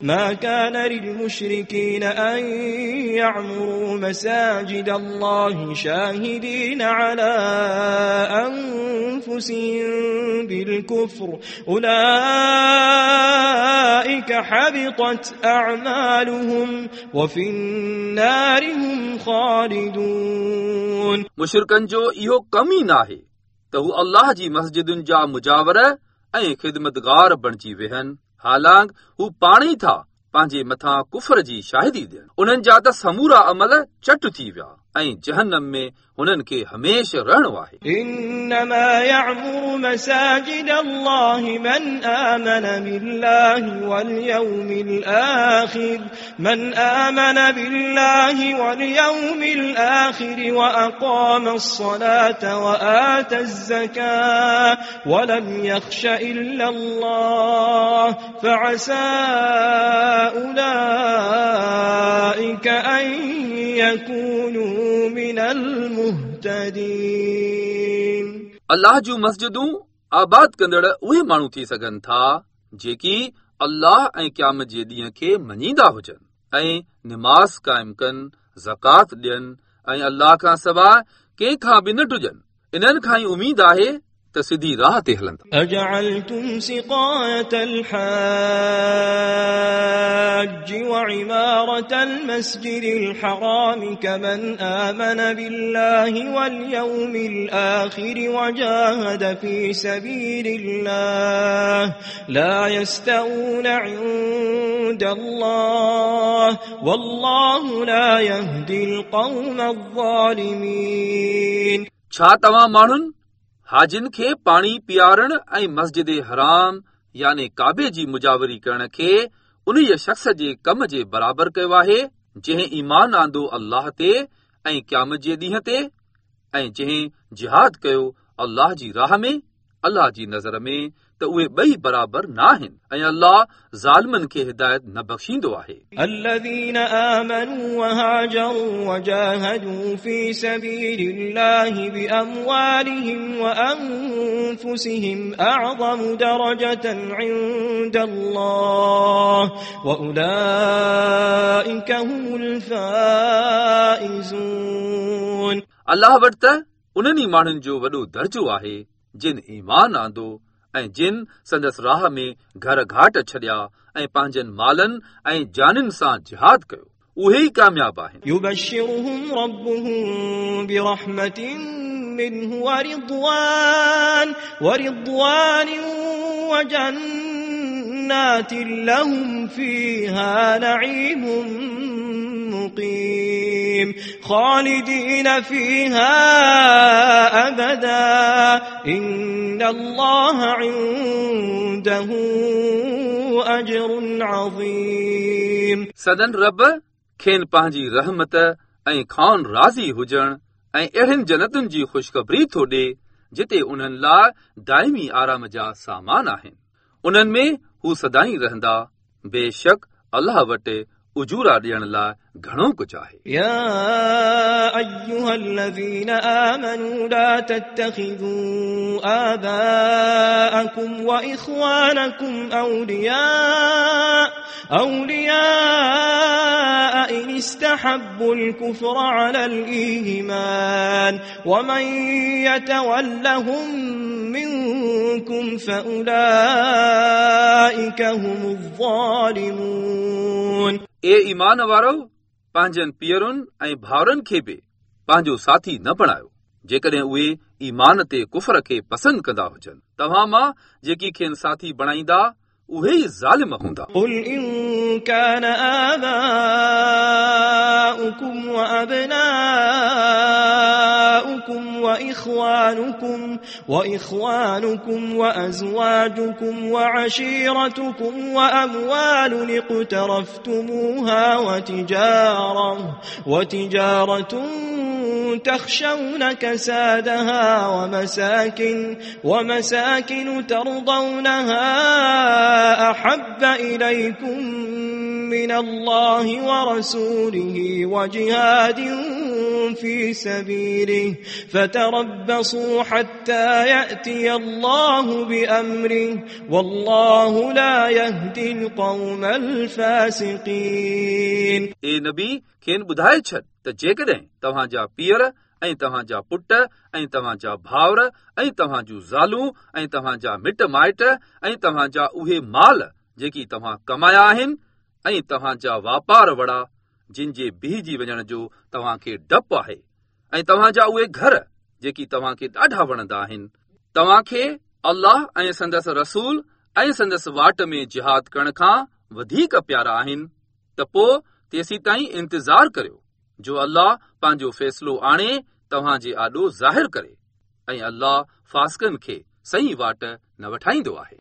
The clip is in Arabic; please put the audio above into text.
ما كان للمشركين أن يعمروا مساجد الله شاهدين على أنفسهم بالكفر أولئك حبطت أعمالهم وفي النار هم خالدون मुशिरकनि जो इहो कम ई नाहे त हू अल्लाह जी मस्जिदुनि जा मुजावर ऐं ख़िदमतगार बणिजी वेहनि حالانڪه هو پاڻ ئي ٿا پنهنجي مٿان ڪفر جي شاهدي ڏين. انهن جا ته سمورا عمل چٽ ٿي ويا ऐं जहनम में हुननि खे हमेशह रहणो आहे إنما يعمر مساجد الله من آمن بالله واليوم الآخر من آمن بالله واليوم الآخر وأقام الصلاة وآتى الزكاة ولم يخش إلا الله فعسى أولئك أن يكونوا من المهتدين अल्लाह जूं मस्जिदूं आबाद कंदड़ उहे माण्हू थी सघनि था जेकी अल्लाह ऐं क़याम जे ॾींहं खे मञींदा हुजनि ऐं निमाज़ क़ाइमु कनि ज़कात ॾियनि ऐं अल्लाह खां सवाइ कंहिं खां बि न ॾुजनि इन्हनि खां ई उमीद आहे त सिधी राह ते हलंदा أجعلتم سقاية الحاج وعمارة المسجد الحرام كمن آمن بالله واليوم الآخر وجاهد في سبيل الله لا يستوون عند الله والله لا يهدي القوم الظالمين छा तव्हां माण्हुनि هاجن کي پاڻي پيارڻ ۽ مسجد حرام يعني ڪابي جي مجاوري ڪرڻ کي ان شخص جي ڪم جي برابر ڪيو آهي جنهن ايمان آندو الله تي ۽ قيام جي ڏينهن تي ۽ جنهن جهاد ڪيو الله جي راهه ۾ अल्लाह जी नज़र में त उहे ॿई बराबरि न आहिनि ऐं अल्लाह ज़ालिमनि खे हिदायत न बख़्शींदो आहे الذين آمنوا وهاجروا وجاهدوا في سبيل الله بأموالهم وأنفسهم أعظم درجة عند الله وأولئك هم الفائزون अल्लाह वटि त उन्हनि ई माण्हुनि जो वॾो दर्जो आहे जिन ईमान आंदो ऐं जिन संदसि राह में घर घाट छॾिया ऐं पंहिंजनि मालनि ऐं जाननि सां जिहाद कयो उहे ई कामयाब आहिनि يبشرهم ربهم برحمة منه ورضوان ورضوان وجنات لهم فيها نعيم مقيم خالدين فيها أبدا إن الله عنده أجر عظيم सदन रब खेनि पंहिंजी रहमत ऐं खान राज़ी हुजण ऐं अहिड़ियुनि जन्नतुनि जी ख़ुशख़बरी थो ॾे जिते उन्हनि लाइ दाइमी आराम जा सामान आहिनि उन्हनि में हू सदाई रहंदा बेशक अल्लाह वटि उजूरा ॾियण लाइ घणो कुझु आहे يا أيها الذين آمنوا لا تتخذوا آباءكم وإخوانكم أولياء أولياء إن استحبوا الكفر على الإيمان ومن يتولهم منكم فأولئك هم الظالمون ए ईमान वारो पंहिंजनि पीअरुनि ऐं भाउरनि खे बि पंहिंजो साथी न बणायो जेकॾहिं उहे ईमान ते कुफर खे पसंदि कंदा हुजनि तव्हां मां जेकी खेनि साथी बणाईंदा उहे ई ज़ालिम हूंदा قل إن كان آباؤكم وأبناؤكم وإخوانكم وإخوانكم وأزواجكم وعشيرتكم وأموال اقترفتموها وتجارة وتجارة تخشون كسادها ومساكن ومساكن ترضونها أحب إليكم من الله ورسوله وجهاد في سبيله فتربصوا حتى يأتي الله بأمره والله لا يهدي القوم الفاسقين ए नबी खेनि ॿुधाए छॾ त जेकॾहिं तव्हांजा पीअर ऐं तव्हांजा पुट ऐं तव्हांजा भाउर ऐं तव्हां जूं ज़ालूं ऐं तव्हांजा मिट माइट ऐं तव्हांजा उहे माल जेकी तव्हां कमाया आहिनि ऐं तव्हांजा वापार वड़ा جن جي بيهجي وڃڻ جو توهان کي ڊپ آهي. ۽ توهان جا اهي گهر جيڪي توهان کي ڏاڍا وڻندا آهن. توهان کي الله ۽ سندس رسول ۽ سندس واٽ ۾ جهاد ڪرڻ کان وڌيڪ پيارا آهن. ته پوءِ تيسي تائين انتظار ڪريو جو الله پنهنجو فيصلو آڻي توهان جي آڏو ظاهر ڪري. ۽ الله فاسڪن کي صحيح واٽ نه وٺائيندو آهي